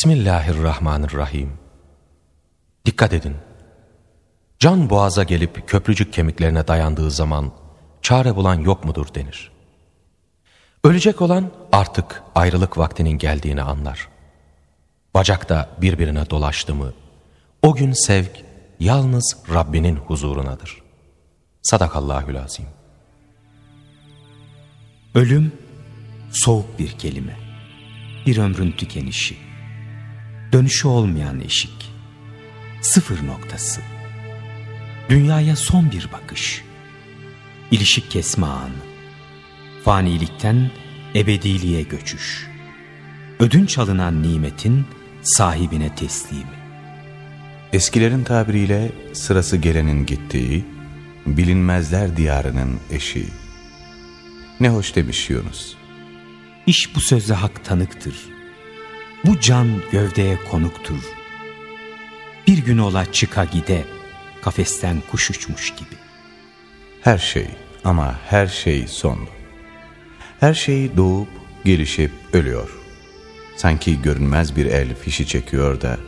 Bismillahirrahmanirrahim. Dikkat edin. Can boğaza gelip köprücük kemiklerine dayandığı zaman çare bulan yok mudur denir. Ölecek olan artık ayrılık vaktinin geldiğini anlar. Bacakta birbirine dolaştı mı, o gün sevk yalnız Rabbinin huzurunadır. Sadakallahül azim. Ölüm soğuk bir kelime. Bir ömrün tükenişi. Dönüşü olmayan eşik. Sıfır noktası. Dünyaya son bir bakış. İlişik kesme anı. Fanilikten ebediliğe göçüş. Ödünç alınan nimetin sahibine teslimi. Eskilerin tabiriyle sırası gelenin gittiği, bilinmezler diyarının eşiği. Ne hoş demiş Yunus. İş bu sözle hak tanıktır. Bu can gövdeye konuktur. Bir gün ola çıka gide, kafesten kuş uçmuş gibi. Her şey ama her şey sonlu. Her şey doğup, gelişip ölüyor. Sanki görünmez bir el fişi çekiyor da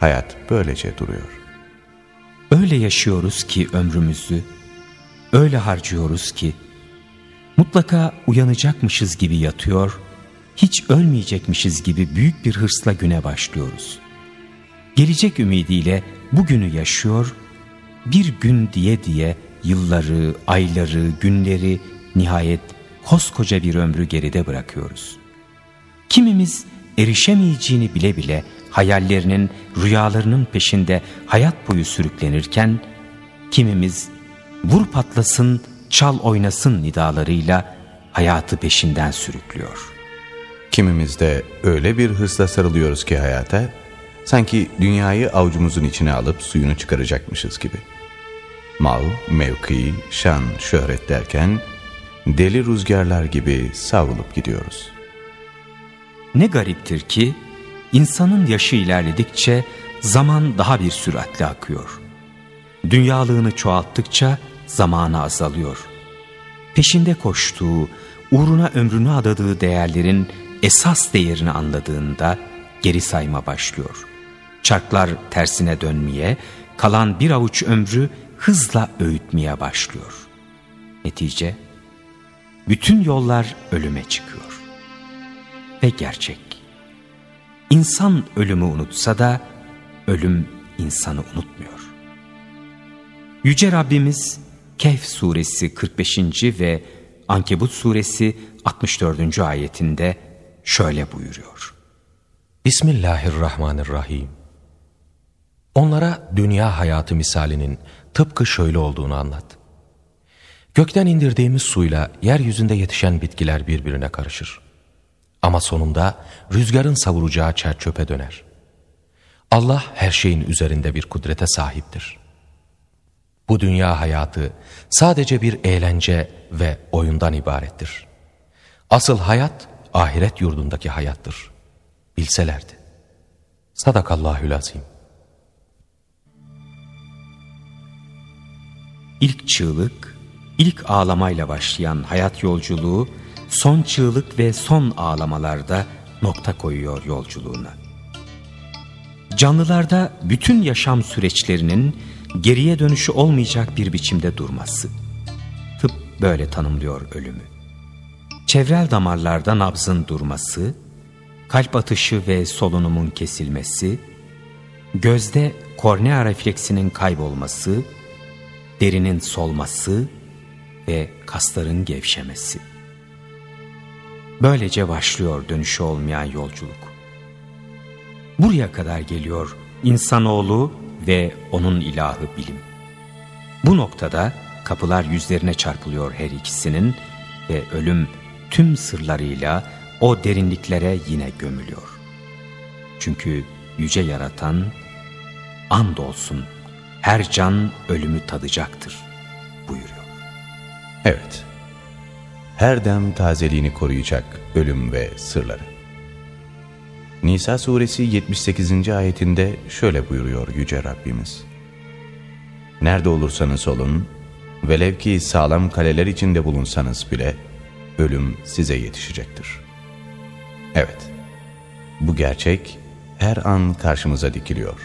hayat böylece duruyor. Öyle yaşıyoruz ki ömrümüzü, öyle harcıyoruz ki mutlaka uyanacakmışız gibi yatıyor, hiç ölmeyecekmişiz gibi büyük bir hırsla güne başlıyoruz. Gelecek ümidiyle bugünü yaşıyor, bir gün diye diye yılları, ayları, günleri nihayet koskoca bir ömrü geride bırakıyoruz. Kimimiz erişemeyeceğini bile bile hayallerinin, rüyalarının peşinde hayat boyu sürüklenirken, kimimiz vur patlasın, çal oynasın nidalarıyla hayatı peşinden sürüklüyor. Kimimiz de öyle bir hırsla sarılıyoruz ki hayata, sanki dünyayı avucumuzun içine alıp suyunu çıkaracakmışız gibi. Mal, mevki, şan, şöhret derken deli rüzgarlar gibi savrulup gidiyoruz. Ne gariptir ki insanın yaşı ilerledikçe zaman daha bir süratle akıyor. Dünyalığını çoğalttıkça zamanı azalıyor. Peşinde koştuğu, uğruna ömrünü adadığı değerlerin esas değerini anladığında geri sayma başlıyor. Çarklar tersine dönmeye, kalan bir avuç ömrü hızla öğütmeye başlıyor. Netice, bütün yollar ölüme çıkıyor. Ve gerçek. İnsan ölümü unutsa da ölüm insanı unutmuyor. Yüce Rabbimiz Kehf suresi 45. ve Ankebut suresi 64. ayetinde şöyle buyuruyor. Bismillahirrahmanirrahim. Onlara dünya hayatı misalinin tıpkı şöyle olduğunu anlat. Gökten indirdiğimiz suyla yeryüzünde yetişen bitkiler birbirine karışır. Ama sonunda rüzgarın savuracağı çer çöpe döner. Allah her şeyin üzerinde bir kudrete sahiptir. Bu dünya hayatı sadece bir eğlence ve oyundan ibarettir. Asıl hayat ahiret yurdundaki hayattır. Bilselerdi. Sadakallahül azim. İlk çığlık, ilk ağlamayla başlayan hayat yolculuğu, son çığlık ve son ağlamalarda nokta koyuyor yolculuğuna. Canlılarda bütün yaşam süreçlerinin geriye dönüşü olmayacak bir biçimde durması. Tıp böyle tanımlıyor ölümü. Çevrel damarlarda nabzın durması, kalp atışı ve solunumun kesilmesi, gözde kornea refleksinin kaybolması, derinin solması ve kasların gevşemesi. Böylece başlıyor dönüşü olmayan yolculuk. Buraya kadar geliyor insanoğlu ve onun ilahı bilim. Bu noktada kapılar yüzlerine çarpılıyor her ikisinin ve ölüm tüm sırlarıyla o derinliklere yine gömülüyor. Çünkü yüce yaratan andolsun her can ölümü tadacaktır buyuruyor. Evet, her dem tazeliğini koruyacak ölüm ve sırları. Nisa suresi 78. ayetinde şöyle buyuruyor Yüce Rabbimiz. Nerede olursanız olun, velev ki sağlam kaleler içinde bulunsanız bile, ölüm size yetişecektir. Evet, bu gerçek her an karşımıza dikiliyor.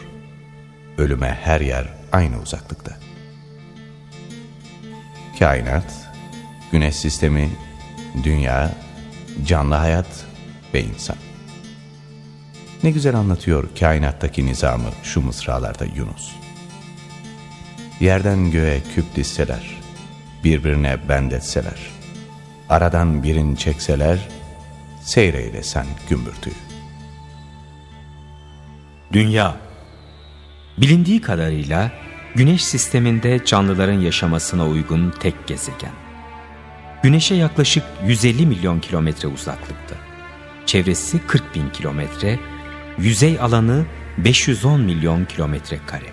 Ölüme her yer aynı uzaklıkta. Kainat, güneş sistemi, dünya, canlı hayat ve insan. Ne güzel anlatıyor kainattaki nizamı şu mısralarda Yunus. Yerden göğe küp dizseler, birbirine bendetseler, aradan birini çekseler, seyreyle sen gümbürtüyü. Dünya Bilindiği kadarıyla Güneş sisteminde canlıların yaşamasına uygun tek gezegen. Güneşe yaklaşık 150 milyon kilometre uzaklıkta. Çevresi 40 bin kilometre, yüzey alanı 510 milyon kilometre kare.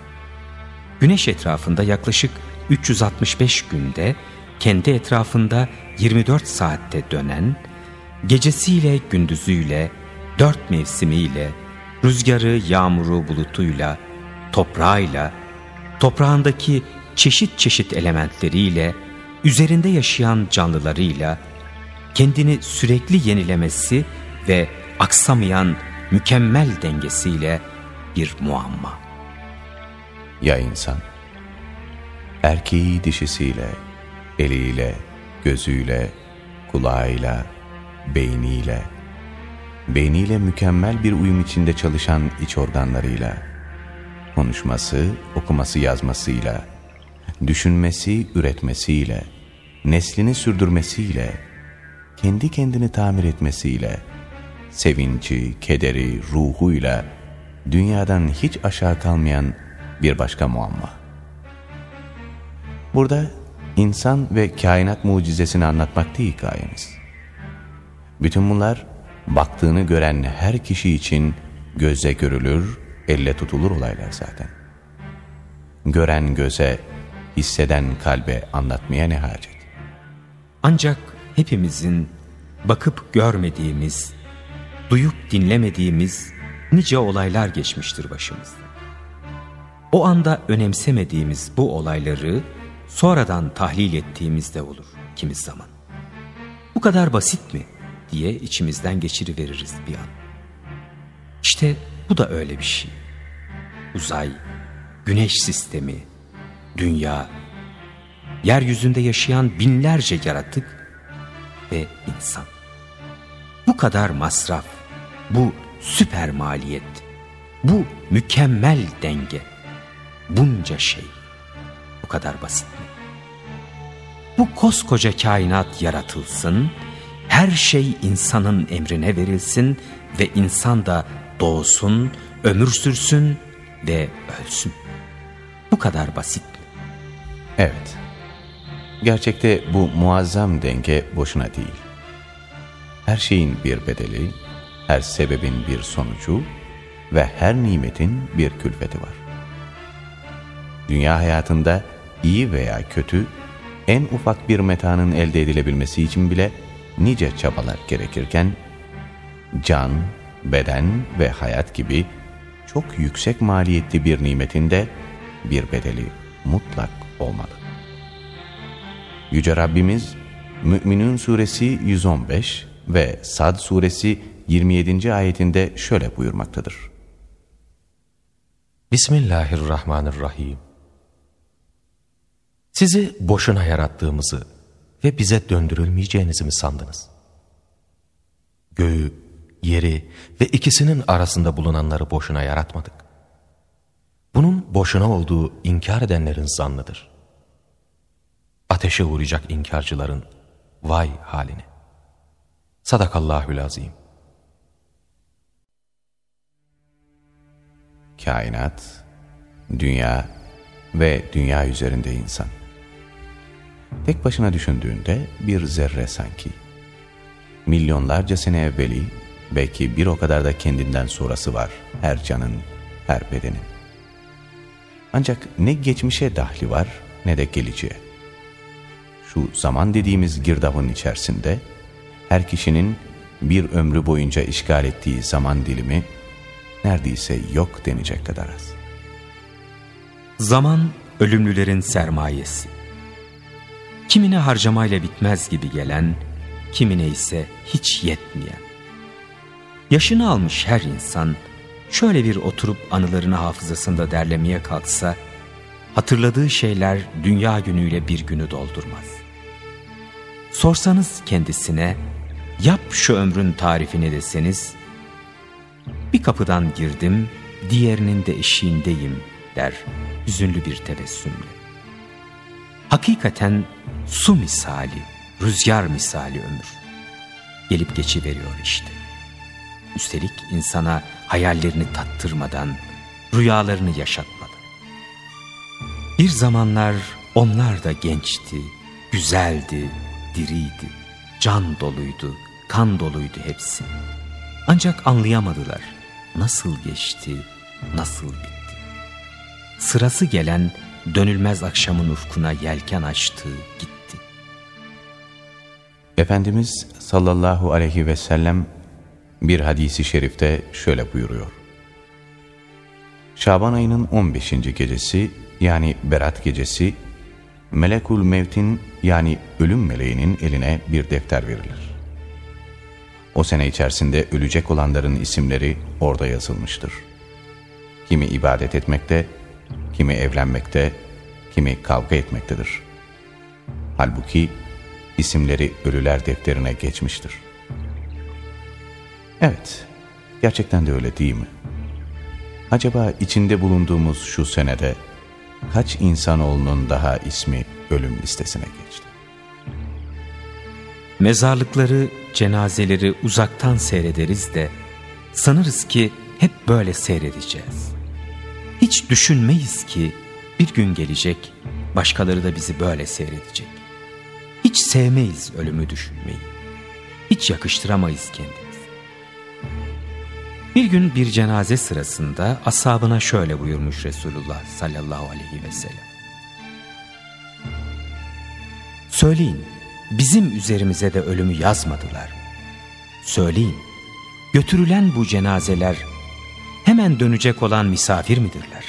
Güneş etrafında yaklaşık 365 günde, kendi etrafında 24 saatte dönen, gecesiyle gündüzüyle, dört mevsimiyle, rüzgarı, yağmuru, bulutuyla, toprağıyla, toprağındaki çeşit çeşit elementleriyle, üzerinde yaşayan canlılarıyla, kendini sürekli yenilemesi ve aksamayan mükemmel dengesiyle bir muamma. Ya insan? Erkeği dişisiyle, eliyle, gözüyle, kulağıyla, beyniyle, beyniyle mükemmel bir uyum içinde çalışan iç organlarıyla, konuşması, okuması yazmasıyla, düşünmesi, üretmesiyle, neslini sürdürmesiyle, kendi kendini tamir etmesiyle, sevinci, kederi, ruhuyla, dünyadan hiç aşağı kalmayan bir başka muamma. Burada insan ve kainat mucizesini anlatmak değil gayemiz. Bütün bunlar baktığını gören her kişi için gözle görülür, elle tutulur olaylar zaten. Gören göze, hisseden kalbe anlatmaya ne hacet? Ancak hepimizin bakıp görmediğimiz, duyup dinlemediğimiz nice olaylar geçmiştir başımızda. O anda önemsemediğimiz bu olayları sonradan tahlil ettiğimizde olur kimiz zaman. Bu kadar basit mi diye içimizden geçiriveririz bir an. İşte bu da öyle bir şey. Uzay, güneş sistemi, dünya, yeryüzünde yaşayan binlerce yaratık ve insan. Bu kadar masraf, bu süper maliyet, bu mükemmel denge, bunca şey bu kadar basit? Bu koskoca kainat yaratılsın, her şey insanın emrine verilsin ve insan da doğsun, ömür sürsün ve ölsün. Bu kadar basit mi? Evet. Gerçekte bu muazzam denge boşuna değil. Her şeyin bir bedeli, her sebebin bir sonucu ve her nimetin bir külfeti var. Dünya hayatında iyi veya kötü, en ufak bir metanın elde edilebilmesi için bile nice çabalar gerekirken, can, beden ve hayat gibi çok yüksek maliyetli bir nimetinde bir bedeli mutlak olmalı. Yüce Rabbimiz Mü'minun suresi 115 ve Sad suresi 27. ayetinde şöyle buyurmaktadır. Bismillahirrahmanirrahim. Sizi boşuna yarattığımızı ve bize döndürülmeyeceğinizi mi sandınız? Göğü, yeri ve ikisinin arasında bulunanları boşuna yaratmadık. Bunun boşuna olduğu inkar edenlerin zannıdır. Ateşe uğrayacak inkarcıların vay haline. Sadakallahül azim. Kainat, dünya ve dünya üzerinde insan. Tek başına düşündüğünde bir zerre sanki. Milyonlarca sene evveli, belki bir o kadar da kendinden sonrası var her canın, her bedenin. Ancak ne geçmişe dahli var ne de geleceğe. Şu zaman dediğimiz girdabın içerisinde her kişinin bir ömrü boyunca işgal ettiği zaman dilimi neredeyse yok denecek kadar az. Zaman ölümlülerin sermayesi. Kimine harcamayla bitmez gibi gelen, kimine ise hiç yetmeyen. Yaşını almış her insan şöyle bir oturup anılarını hafızasında derlemeye kalksa, hatırladığı şeyler dünya günüyle bir günü doldurmaz. Sorsanız kendisine, yap şu ömrün tarifini deseniz, bir kapıdan girdim, diğerinin de eşiğindeyim der hüzünlü bir tebessümle. Hakikaten su misali, rüzgar misali ömür. Gelip geçiveriyor işte. Üstelik insana hayallerini tattırmadan, rüyalarını yaşatmadan. Bir zamanlar onlar da gençti, güzeldi, diriydi, can doluydu, kan doluydu hepsi. Ancak anlayamadılar nasıl geçti, nasıl bitti. Sırası gelen dönülmez akşamın ufkuna yelken açtı, gitti. Efendimiz sallallahu aleyhi ve sellem bir hadisi şerifte şöyle buyuruyor. Şaban ayının 15. gecesi yani Berat gecesi Melekul Mevt'in yani ölüm meleğinin eline bir defter verilir. O sene içerisinde ölecek olanların isimleri orada yazılmıştır. Kimi ibadet etmekte, kimi evlenmekte, kimi kavga etmektedir. Halbuki isimleri ölüler defterine geçmiştir. Evet, gerçekten de öyle değil mi? Acaba içinde bulunduğumuz şu senede kaç insanoğlunun daha ismi ölüm listesine geçti? Mezarlıkları, cenazeleri uzaktan seyrederiz de sanırız ki hep böyle seyredeceğiz. Hiç düşünmeyiz ki bir gün gelecek, başkaları da bizi böyle seyredecek. Hiç sevmeyiz ölümü düşünmeyi. Hiç yakıştıramayız kendimizi. Bir gün bir cenaze sırasında ashabına şöyle buyurmuş Resulullah sallallahu aleyhi ve sellem. Söyleyin, bizim üzerimize de ölümü yazmadılar. Söyleyin, götürülen bu cenazeler hemen dönecek olan misafir midirler?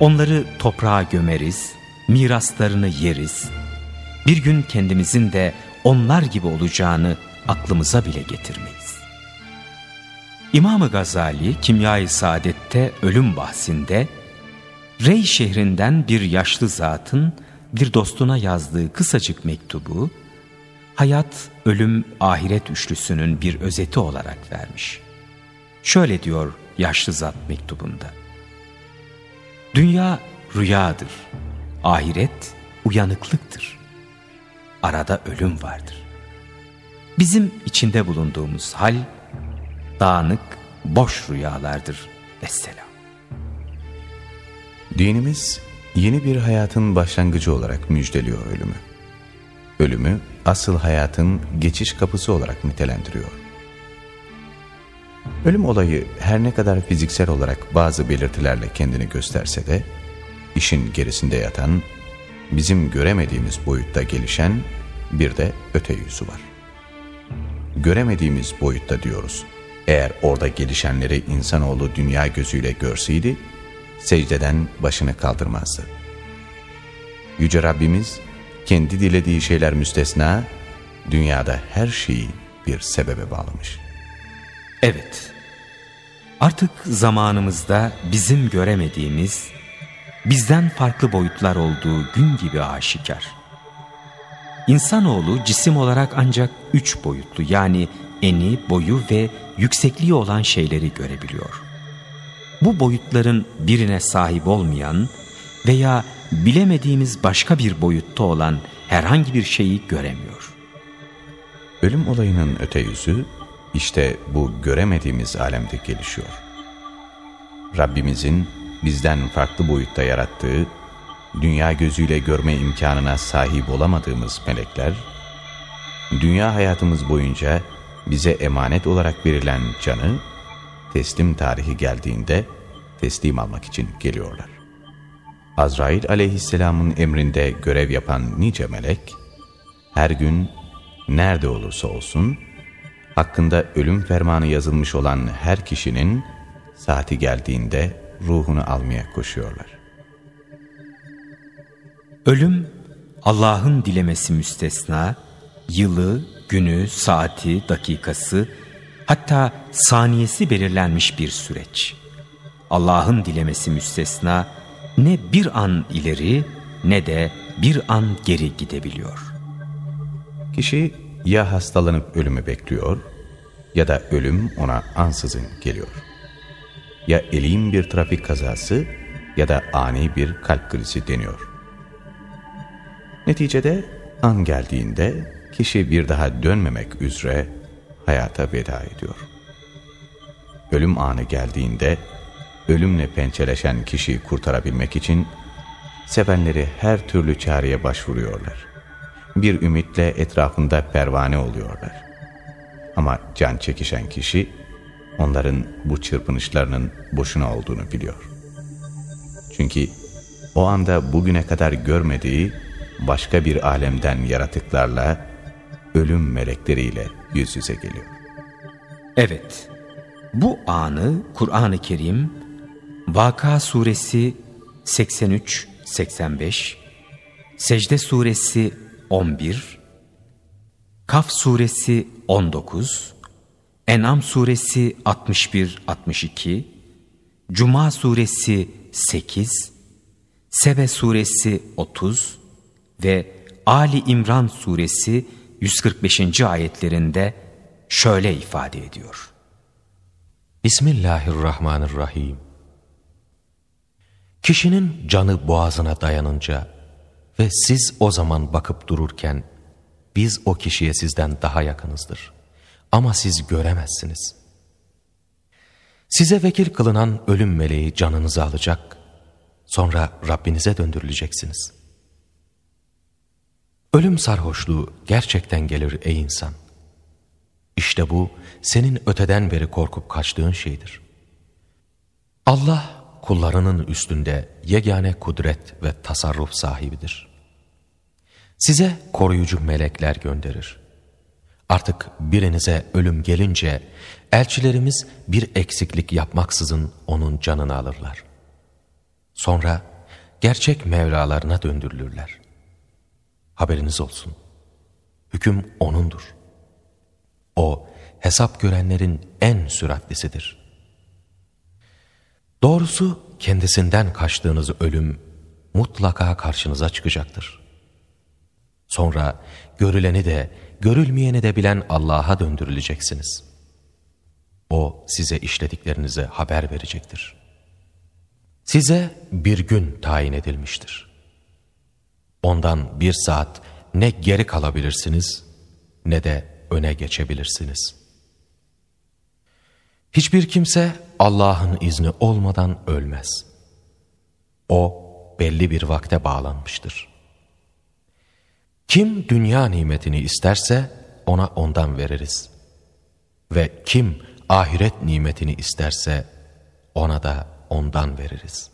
Onları toprağa gömeriz, miraslarını yeriz. Bir gün kendimizin de onlar gibi olacağını aklımıza bile getirmeyiz. İmam-ı Gazali Kimya-i Saadet'te ölüm bahsinde Rey şehrinden bir yaşlı zatın bir dostuna yazdığı kısacık mektubu hayat, ölüm, ahiret üçlüsünün bir özeti olarak vermiş. Şöyle diyor yaşlı zat mektubunda. Dünya rüyadır, ahiret uyanıklıktır. Arada ölüm vardır. Bizim içinde bulunduğumuz hal dağınık, boş rüyalardır. Vesselam. Dinimiz yeni bir hayatın başlangıcı olarak müjdeliyor ölümü. Ölümü asıl hayatın geçiş kapısı olarak nitelendiriyor. Ölüm olayı her ne kadar fiziksel olarak bazı belirtilerle kendini gösterse de, işin gerisinde yatan, bizim göremediğimiz boyutta gelişen bir de öte yüzü var. Göremediğimiz boyutta diyoruz. Eğer orada gelişenleri insanoğlu dünya gözüyle görseydi, secdeden başını kaldırmazdı. Yüce Rabbimiz, kendi dilediği şeyler müstesna, dünyada her şeyi bir sebebe bağlamış. Evet, artık zamanımızda bizim göremediğimiz, bizden farklı boyutlar olduğu gün gibi aşikar. İnsanoğlu cisim olarak ancak üç boyutlu yani eni, boyu ve yüksekliği olan şeyleri görebiliyor. Bu boyutların birine sahip olmayan veya bilemediğimiz başka bir boyutta olan herhangi bir şeyi göremiyor. Ölüm olayının öte yüzü işte bu göremediğimiz alemde gelişiyor. Rabbimizin bizden farklı boyutta yarattığı, dünya gözüyle görme imkanına sahip olamadığımız melekler, dünya hayatımız boyunca bize emanet olarak verilen canı, teslim tarihi geldiğinde teslim almak için geliyorlar. Azrail aleyhisselamın emrinde görev yapan nice melek, her gün nerede olursa olsun, hakkında ölüm fermanı yazılmış olan her kişinin saati geldiğinde ruhunu almaya koşuyorlar. Ölüm Allah'ın dilemesi müstesna, yılı, günü, saati, dakikası hatta saniyesi belirlenmiş bir süreç. Allah'ın dilemesi müstesna ne bir an ileri ne de bir an geri gidebiliyor. Kişi ya hastalanıp ölümü bekliyor ya da ölüm ona ansızın geliyor. Ya elim bir trafik kazası ya da ani bir kalp krizi deniyor. Neticede an geldiğinde kişi bir daha dönmemek üzere hayata veda ediyor. Ölüm anı geldiğinde ölümle pençeleşen kişiyi kurtarabilmek için sevenleri her türlü çareye başvuruyorlar. Bir ümitle etrafında pervane oluyorlar. Ama can çekişen kişi onların bu çırpınışlarının boşuna olduğunu biliyor. Çünkü o anda bugüne kadar görmediği başka bir alemden yaratıklarla, ölüm melekleriyle yüz yüze geliyor. Evet, bu anı Kur'an-ı Kerim Vaka suresi 83-85, Secde suresi 11, Kaf suresi 19, En'am suresi 61-62, Cuma suresi 8, Sebe suresi 30 ve Ali İmran suresi 145. ayetlerinde şöyle ifade ediyor. Bismillahirrahmanirrahim. Kişinin canı boğazına dayanınca ve siz o zaman bakıp dururken biz o kişiye sizden daha yakınızdır. Ama siz göremezsiniz. Size vekil kılınan ölüm meleği canınızı alacak, sonra Rabbinize döndürüleceksiniz. Ölüm sarhoşluğu gerçekten gelir ey insan. İşte bu senin öteden beri korkup kaçtığın şeydir. Allah kullarının üstünde yegane kudret ve tasarruf sahibidir. Size koruyucu melekler gönderir. Artık birinize ölüm gelince elçilerimiz bir eksiklik yapmaksızın onun canını alırlar. Sonra gerçek Mevlalarına döndürülürler. Haberiniz olsun. Hüküm O'nundur. O hesap görenlerin en süratlisidir. Doğrusu kendisinden kaçtığınız ölüm mutlaka karşınıza çıkacaktır. Sonra görüleni de görülmeyeni de bilen Allah'a döndürüleceksiniz. O size işlediklerinize haber verecektir. Size bir gün tayin edilmiştir. Ondan bir saat ne geri kalabilirsiniz ne de öne geçebilirsiniz. Hiçbir kimse Allah'ın izni olmadan ölmez. O belli bir vakte bağlanmıştır. Kim dünya nimetini isterse ona ondan veririz. Ve kim ahiret nimetini isterse ona da ondan veririz.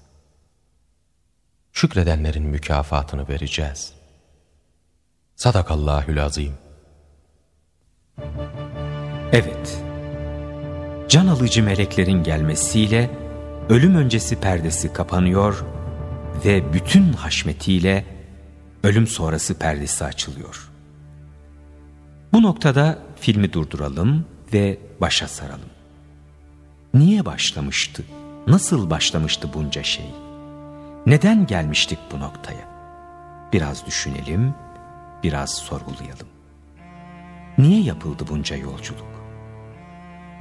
Şükredenlerin mükafatını vereceğiz. Sadakallahül azim. Evet, can alıcı meleklerin gelmesiyle ölüm öncesi perdesi kapanıyor ve bütün haşmetiyle ölüm sonrası perdesi açılıyor. Bu noktada filmi durduralım ve başa saralım. Niye başlamıştı? Nasıl başlamıştı bunca şey? Neden gelmiştik bu noktaya? Biraz düşünelim, biraz sorgulayalım. Niye yapıldı bunca yolculuk?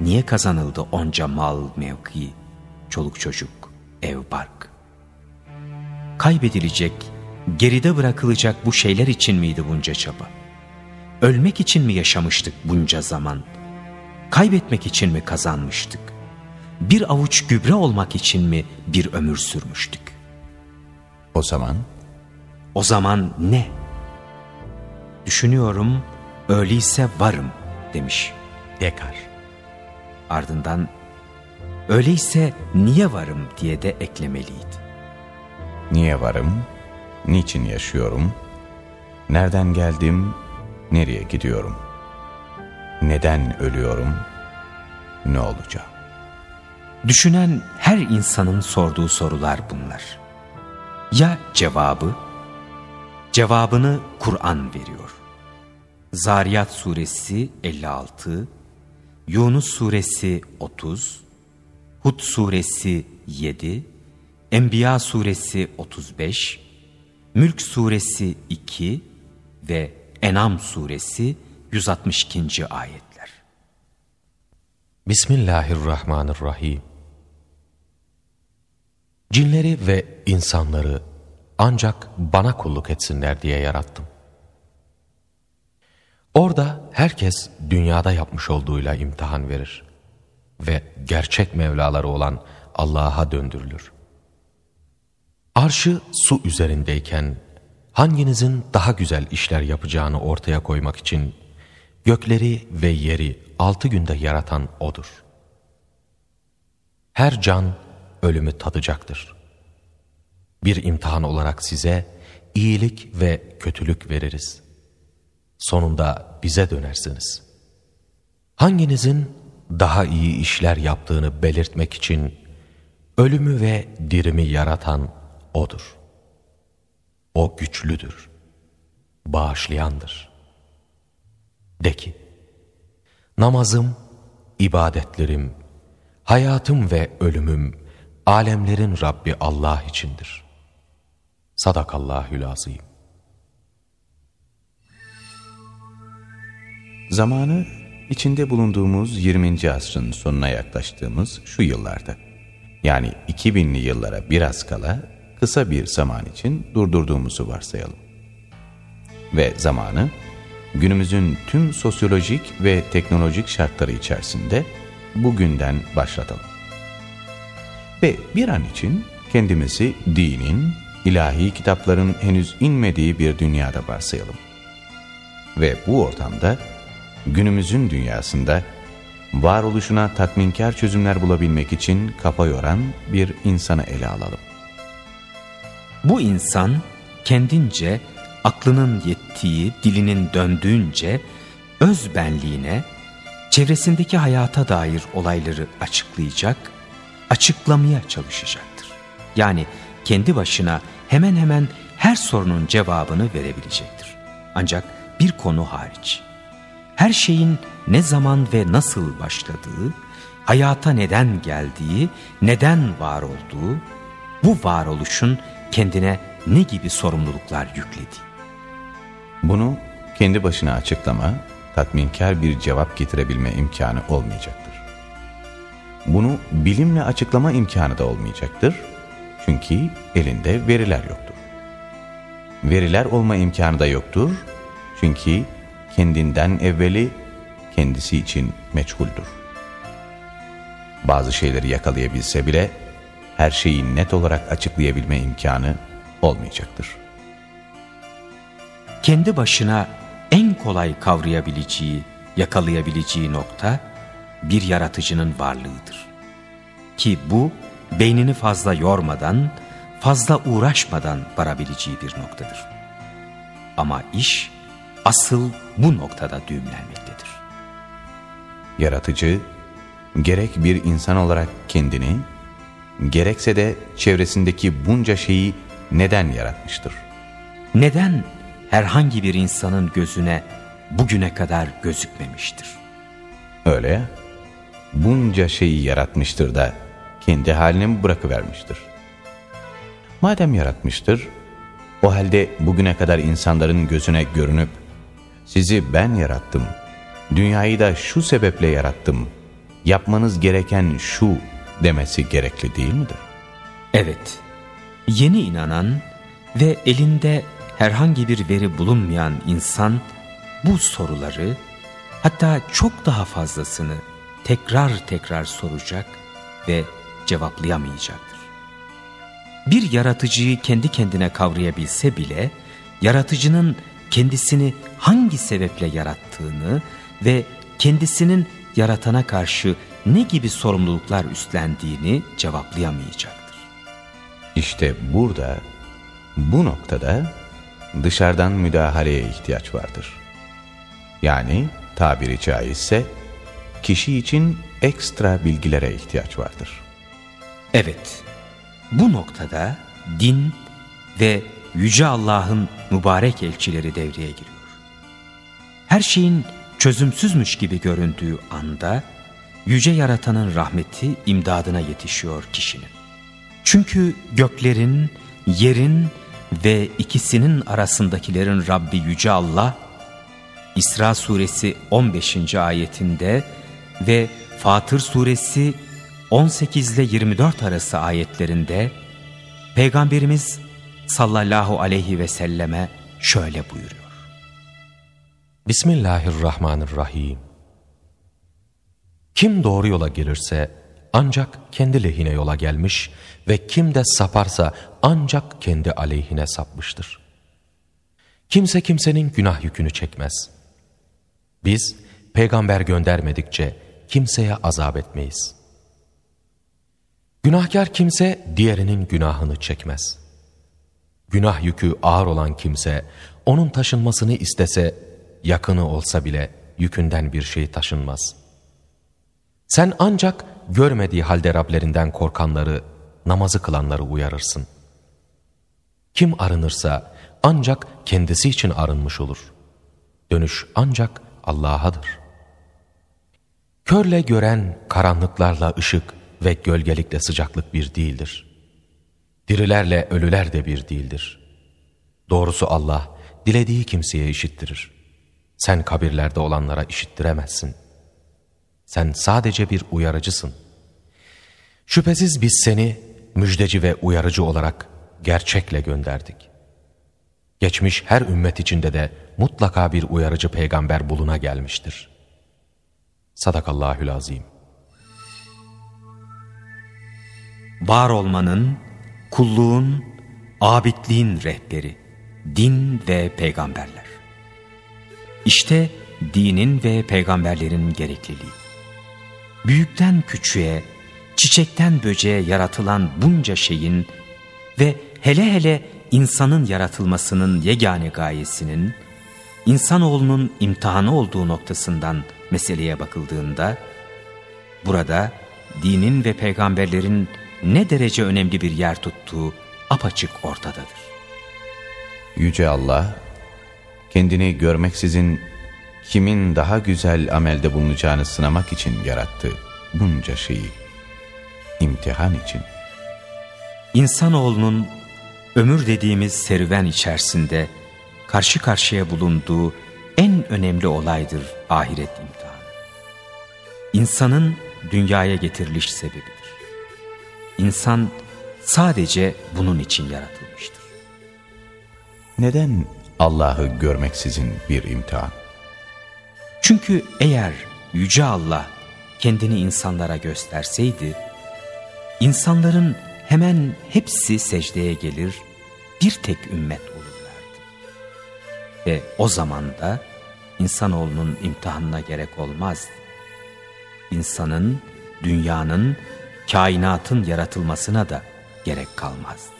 Niye kazanıldı onca mal, mevki, çoluk çocuk, ev, bark? Kaybedilecek, geride bırakılacak bu şeyler için miydi bunca çaba? Ölmek için mi yaşamıştık bunca zaman? Kaybetmek için mi kazanmıştık? Bir avuç gübre olmak için mi bir ömür sürmüştük? O zaman? O zaman ne? Düşünüyorum, öyleyse varım demiş Dekar. Ardından öyleyse niye varım diye de eklemeliydi. Niye varım? Niçin yaşıyorum? Nereden geldim? Nereye gidiyorum? Neden ölüyorum? Ne olacağım? Düşünen her insanın sorduğu sorular bunlar. Ya cevabı? Cevabını Kur'an veriyor. Zariyat suresi 56, Yunus suresi 30, Hud suresi 7, Enbiya suresi 35, Mülk suresi 2 ve Enam suresi 162. ayetler. Bismillahirrahmanirrahim. Cinleri ve insanları ancak bana kulluk etsinler diye yarattım. Orada herkes dünyada yapmış olduğuyla imtihan verir ve gerçek Mevlaları olan Allah'a döndürülür. Arşı su üzerindeyken hanginizin daha güzel işler yapacağını ortaya koymak için gökleri ve yeri altı günde yaratan O'dur. Her can ölümü tadacaktır. Bir imtihan olarak size iyilik ve kötülük veririz. Sonunda bize dönersiniz. Hanginizin daha iyi işler yaptığını belirtmek için ölümü ve dirimi yaratan O'dur. O güçlüdür, bağışlayandır. De ki, namazım, ibadetlerim, hayatım ve ölümüm, alemlerin Rabbi Allah içindir. Sadakallahülazim. Zamanı içinde bulunduğumuz 20. asrın sonuna yaklaştığımız şu yıllarda. Yani 2000'li yıllara biraz kala kısa bir zaman için durdurduğumuzu varsayalım. Ve zamanı günümüzün tüm sosyolojik ve teknolojik şartları içerisinde bugünden başlatalım. Ve bir an için kendimizi dinin, ilahi kitapların henüz inmediği bir dünyada varsayalım. Ve bu ortamda günümüzün dünyasında varoluşuna tatminkar çözümler bulabilmek için kafa yoran bir insanı ele alalım. Bu insan kendince aklının yettiği, dilinin döndüğünce öz benliğine, çevresindeki hayata dair olayları açıklayacak, açıklamaya çalışacaktır. Yani kendi başına hemen hemen her sorunun cevabını verebilecektir. Ancak bir konu hariç. Her şeyin ne zaman ve nasıl başladığı, hayata neden geldiği, neden var olduğu, bu varoluşun kendine ne gibi sorumluluklar yüklediği. Bunu kendi başına açıklama, tatminkar bir cevap getirebilme imkanı olmayacaktır. Bunu bilimle açıklama imkanı da olmayacaktır. Çünkü elinde veriler yoktur. Veriler olma imkanı da yoktur. Çünkü kendinden evveli kendisi için meçhuldür. Bazı şeyleri yakalayabilse bile her şeyi net olarak açıklayabilme imkanı olmayacaktır. Kendi başına en kolay kavrayabileceği, yakalayabileceği nokta bir yaratıcının varlığıdır. Ki bu beynini fazla yormadan, fazla uğraşmadan varabileceği bir noktadır. Ama iş asıl bu noktada düğümlenmektedir. Yaratıcı, gerek bir insan olarak kendini, gerekse de çevresindeki bunca şeyi neden yaratmıştır? Neden herhangi bir insanın gözüne bugüne kadar gözükmemiştir? Öyle ya, bunca şeyi yaratmıştır da kendi haline mi bırakıvermiştir? Madem yaratmıştır, o halde bugüne kadar insanların gözüne görünüp, sizi ben yarattım, dünyayı da şu sebeple yarattım, yapmanız gereken şu demesi gerekli değil midir? Evet, yeni inanan ve elinde herhangi bir veri bulunmayan insan bu soruları hatta çok daha fazlasını tekrar tekrar soracak ve cevaplayamayacaktır. Bir yaratıcıyı kendi kendine kavrayabilse bile yaratıcının kendisini hangi sebeple yarattığını ve kendisinin yaratana karşı ne gibi sorumluluklar üstlendiğini cevaplayamayacaktır. İşte burada, bu noktada dışarıdan müdahaleye ihtiyaç vardır. Yani tabiri caizse kişi için ekstra bilgilere ihtiyaç vardır. Evet, bu noktada din ve Yüce Allah'ın mübarek elçileri devreye giriyor. Her şeyin çözümsüzmüş gibi göründüğü anda yüce yaratanın rahmeti imdadına yetişiyor kişinin. Çünkü göklerin, yerin ve ikisinin arasındakilerin Rabbi Yüce Allah, İsra suresi 15. ayetinde ve Fatır suresi 18 ile 24 arası ayetlerinde Peygamberimiz sallallahu aleyhi ve selleme şöyle buyuruyor. Bismillahirrahmanirrahim. Kim doğru yola girirse ancak kendi lehine yola gelmiş ve kim de saparsa ancak kendi aleyhine sapmıştır. Kimse kimsenin günah yükünü çekmez. Biz peygamber göndermedikçe kimseye azap etmeyiz. Günahkar kimse diğerinin günahını çekmez. Günah yükü ağır olan kimse onun taşınmasını istese yakını olsa bile yükünden bir şey taşınmaz. Sen ancak görmediği halde Rablerinden korkanları, namazı kılanları uyarırsın. Kim arınırsa ancak kendisi için arınmış olur. Dönüş ancak Allah'adır. Körle gören karanlıklarla ışık ve gölgelikle sıcaklık bir değildir. Dirilerle ölüler de bir değildir. Doğrusu Allah dilediği kimseye işittirir. Sen kabirlerde olanlara işittiremezsin. Sen sadece bir uyarıcısın. Şüphesiz biz seni müjdeci ve uyarıcı olarak gerçekle gönderdik. Geçmiş her ümmet içinde de mutlaka bir uyarıcı peygamber buluna gelmiştir. Sadakallahül azim. Var olmanın, kulluğun, abidliğin rehberi, din ve peygamberler. İşte dinin ve peygamberlerin gerekliliği. Büyükten küçüğe, çiçekten böceğe yaratılan bunca şeyin ve hele hele insanın yaratılmasının yegane gayesinin, insanoğlunun imtihanı olduğu noktasından meseleye bakıldığında, burada dinin ve peygamberlerin ne derece önemli bir yer tuttuğu apaçık ortadadır. Yüce Allah, kendini görmeksizin kimin daha güzel amelde bulunacağını sınamak için yarattı bunca şeyi. imtihan için. İnsanoğlunun ömür dediğimiz serüven içerisinde karşı karşıya bulunduğu en önemli olaydır ahiret imtihanı. İnsanın dünyaya getiriliş sebebidir. İnsan sadece bunun için yaratılmıştır. Neden Allah'ı görmeksizin bir imtihan? Çünkü eğer Yüce Allah kendini insanlara gösterseydi, insanların hemen hepsi secdeye gelir, bir tek ümmet olurlardı. Ve o zaman da insanoğlunun imtihanına gerek olmazdı. İnsanın, dünyanın, kainatın yaratılmasına da gerek kalmazdı.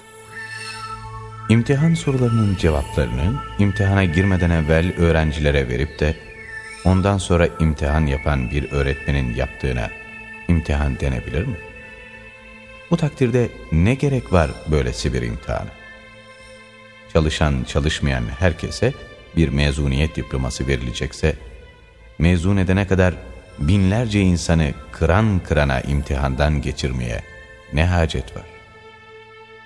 İmtihan sorularının cevaplarını imtihana girmeden evvel öğrencilere verip de ondan sonra imtihan yapan bir öğretmenin yaptığına imtihan denebilir mi? Bu takdirde ne gerek var böylesi bir imtihana? Çalışan çalışmayan herkese bir mezuniyet diploması verilecekse, mezun edene kadar binlerce insanı kıran kırana imtihandan geçirmeye ne hacet var?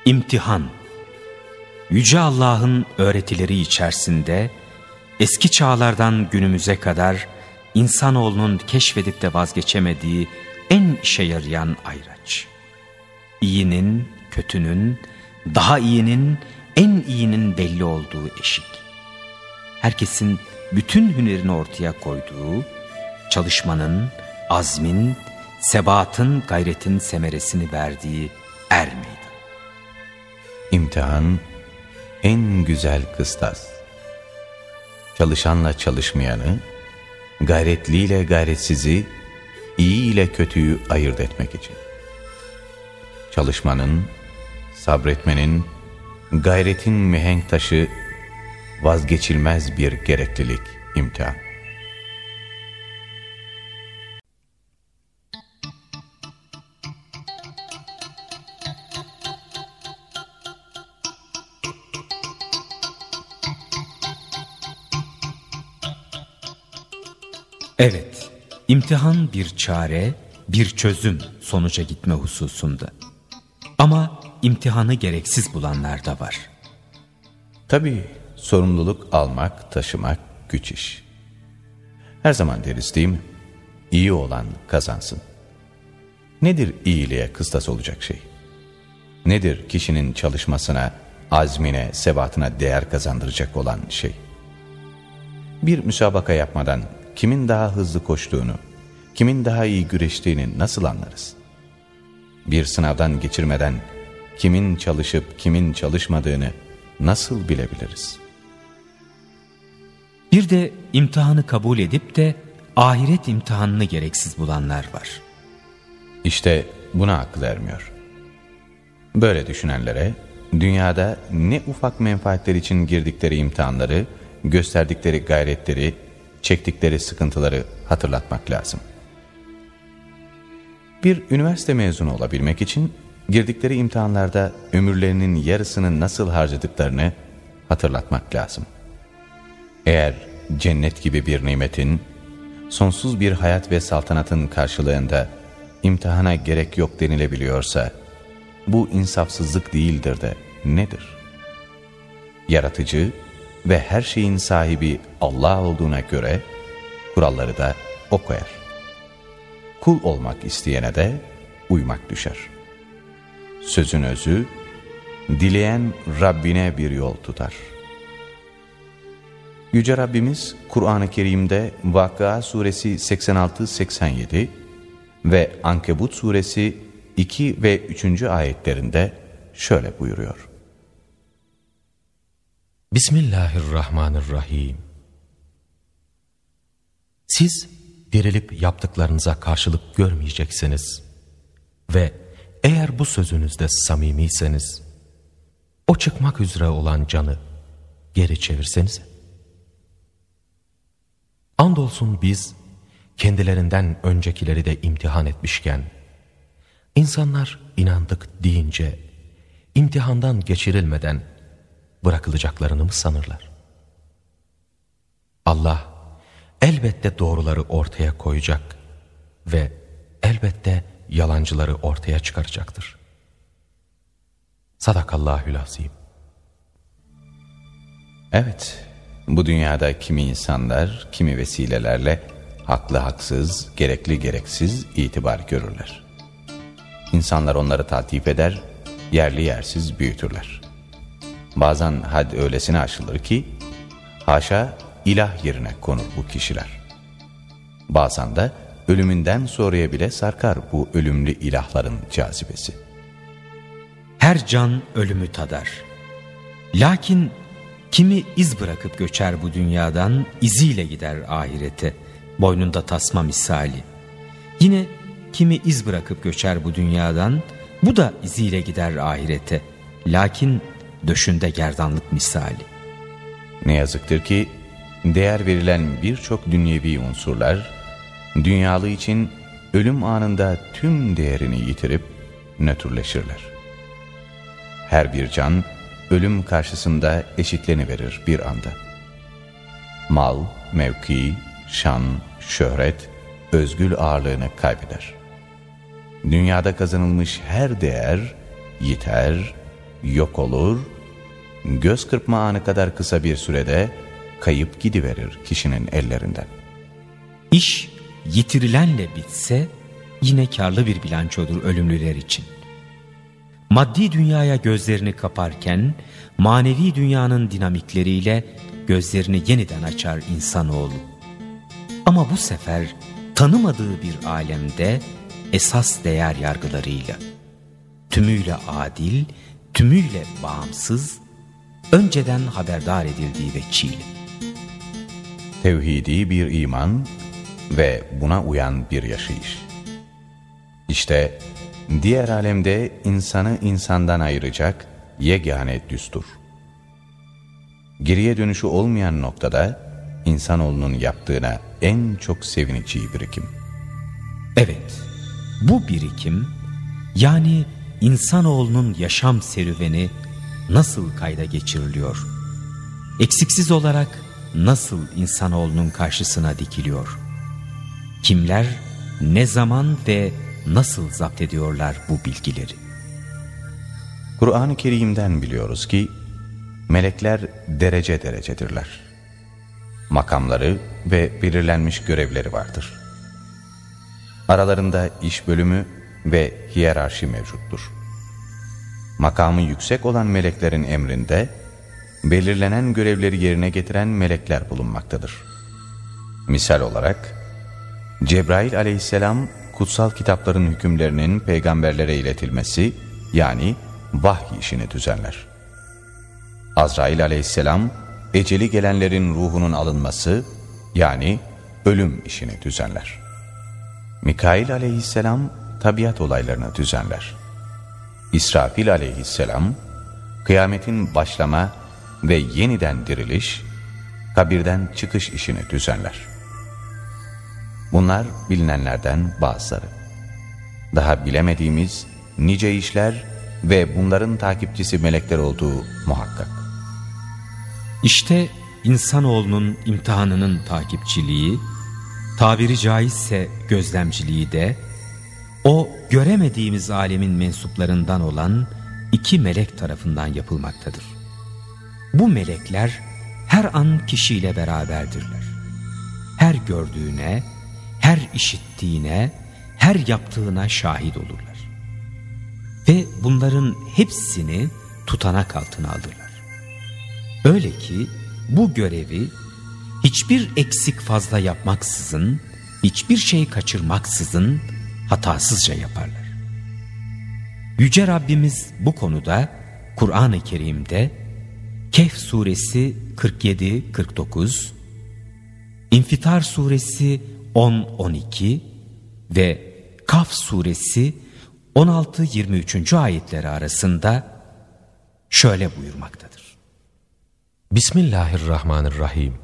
İmtihan Yüce Allah'ın öğretileri içerisinde eski çağlardan günümüze kadar insanoğlunun keşfedip de vazgeçemediği en işe yarayan ayraç. İyinin, kötünün, daha iyinin, en iyinin belli olduğu eşik. Herkesin bütün hünerini ortaya koyduğu, çalışmanın, azmin, sebatın, gayretin semeresini verdiği er meydan. İmtihan en güzel kıstas. Çalışanla çalışmayanı, gayretliyle gayretsizi, iyi ile kötüyü ayırt etmek için. Çalışmanın, sabretmenin, gayretin mihenk taşı, vazgeçilmez bir gereklilik, imtihan. Evet, imtihan bir çare, bir çözüm sonuca gitme hususunda. Ama imtihanı gereksiz bulanlar da var. Tabii sorumluluk almak, taşımak güç iş. Her zaman deriz değil mi? İyi olan kazansın. Nedir iyiliğe kıstas olacak şey? Nedir kişinin çalışmasına, azmine, sebatına değer kazandıracak olan şey? Bir müsabaka yapmadan kimin daha hızlı koştuğunu, kimin daha iyi güreştiğini nasıl anlarız? Bir sınavdan geçirmeden kimin çalışıp kimin çalışmadığını nasıl bilebiliriz? Bir de imtihanı kabul edip de ahiret imtihanını gereksiz bulanlar var. İşte buna akıl ermiyor. Böyle düşünenlere dünyada ne ufak menfaatler için girdikleri imtihanları, gösterdikleri gayretleri, çektikleri sıkıntıları hatırlatmak lazım. Bir üniversite mezunu olabilmek için girdikleri imtihanlarda ömürlerinin yarısını nasıl harcadıklarını hatırlatmak lazım. Eğer cennet gibi bir nimetin, sonsuz bir hayat ve saltanatın karşılığında imtihana gerek yok denilebiliyorsa, bu insafsızlık değildir de nedir? Yaratıcı ve her şeyin sahibi Allah olduğuna göre kuralları da O koyar. Kul olmak isteyene de uymak düşer. Sözün özü, dileyen Rabbine bir yol tutar. Yüce Rabbimiz Kur'an-ı Kerim'de Vakıa Suresi 86-87 ve Ankebut Suresi 2 ve 3. ayetlerinde şöyle buyuruyor. Bismillahirrahmanirrahim. Siz dirilip yaptıklarınıza karşılık görmeyeceksiniz. Ve eğer bu sözünüzde samimiyseniz, o çıkmak üzere olan canı geri çevirseniz. Andolsun biz kendilerinden öncekileri de imtihan etmişken, insanlar inandık deyince, imtihandan geçirilmeden bırakılacaklarını mı sanırlar? Allah elbette doğruları ortaya koyacak ve elbette yalancıları ortaya çıkaracaktır. Sadakallahül azim. Evet, bu dünyada kimi insanlar, kimi vesilelerle haklı haksız, gerekli gereksiz itibar görürler. İnsanlar onları tatif eder, yerli yersiz büyütürler. Bazen had öylesine aşılır ki, haşa ilah yerine konur bu kişiler. Bazen de ölümünden sonraya bile sarkar bu ölümlü ilahların cazibesi. Her can ölümü tadar. Lakin kimi iz bırakıp göçer bu dünyadan, iziyle gider ahirete, boynunda tasma misali. Yine kimi iz bırakıp göçer bu dünyadan, bu da iziyle gider ahirete, lakin döşünde gerdanlık misali. Ne yazıktır ki değer verilen birçok dünyevi unsurlar, dünyalı için ölüm anında tüm değerini yitirip nötrleşirler. Her bir can ölüm karşısında eşitleniverir bir anda. Mal, mevki, şan, şöhret, özgül ağırlığını kaybeder. Dünyada kazanılmış her değer yiter, yok olur, göz kırpma anı kadar kısa bir sürede kayıp gidiverir kişinin ellerinden. İş yitirilenle bitse yine karlı bir bilançodur ölümlüler için. Maddi dünyaya gözlerini kaparken manevi dünyanın dinamikleriyle gözlerini yeniden açar insanoğlu. Ama bu sefer tanımadığı bir alemde esas değer yargılarıyla, tümüyle adil, tümüyle bağımsız, önceden haberdar edildiği veçiyle tevhidi bir iman ve buna uyan bir yaşayış. İşte diğer alemde insanı insandan ayıracak yegane düstur. Geriye dönüşü olmayan noktada insanoğlunun yaptığına en çok sevineceği birikim. Evet, bu birikim yani insanoğlunun yaşam serüveni nasıl kayda geçiriliyor? Eksiksiz olarak nasıl insanoğlunun karşısına dikiliyor? Kimler ne zaman ve nasıl zapt ediyorlar bu bilgileri? Kur'an-ı Kerim'den biliyoruz ki melekler derece derecedirler. Makamları ve belirlenmiş görevleri vardır. Aralarında iş bölümü ve hiyerarşi mevcuttur. Makamı yüksek olan meleklerin emrinde belirlenen görevleri yerine getiren melekler bulunmaktadır. Misal olarak Cebrail aleyhisselam kutsal kitapların hükümlerinin peygamberlere iletilmesi yani vahiy işini düzenler. Azrail aleyhisselam eceli gelenlerin ruhunun alınması yani ölüm işini düzenler. Mikail aleyhisselam tabiat olaylarını düzenler. İsrafil aleyhisselam kıyametin başlama ve yeniden diriliş, kabirden çıkış işini düzenler. Bunlar bilinenlerden bazıları. Daha bilemediğimiz nice işler ve bunların takipçisi melekler olduğu muhakkak. İşte insanoğlunun imtihanının takipçiliği, tabiri caizse gözlemciliği de, o göremediğimiz alemin mensuplarından olan iki melek tarafından yapılmaktadır. Bu melekler her an kişiyle beraberdirler. Her gördüğüne, her işittiğine, her yaptığına şahit olurlar. Ve bunların hepsini tutanak altına alırlar. Öyle ki bu görevi hiçbir eksik fazla yapmaksızın, hiçbir şey kaçırmaksızın hatasızca yaparlar. Yüce Rabbimiz bu konuda Kur'an-ı Kerim'de Kehf suresi 47-49, İnfitar suresi 10-12 ve Kaf suresi 16-23. ayetleri arasında şöyle buyurmaktadır. Bismillahirrahmanirrahim.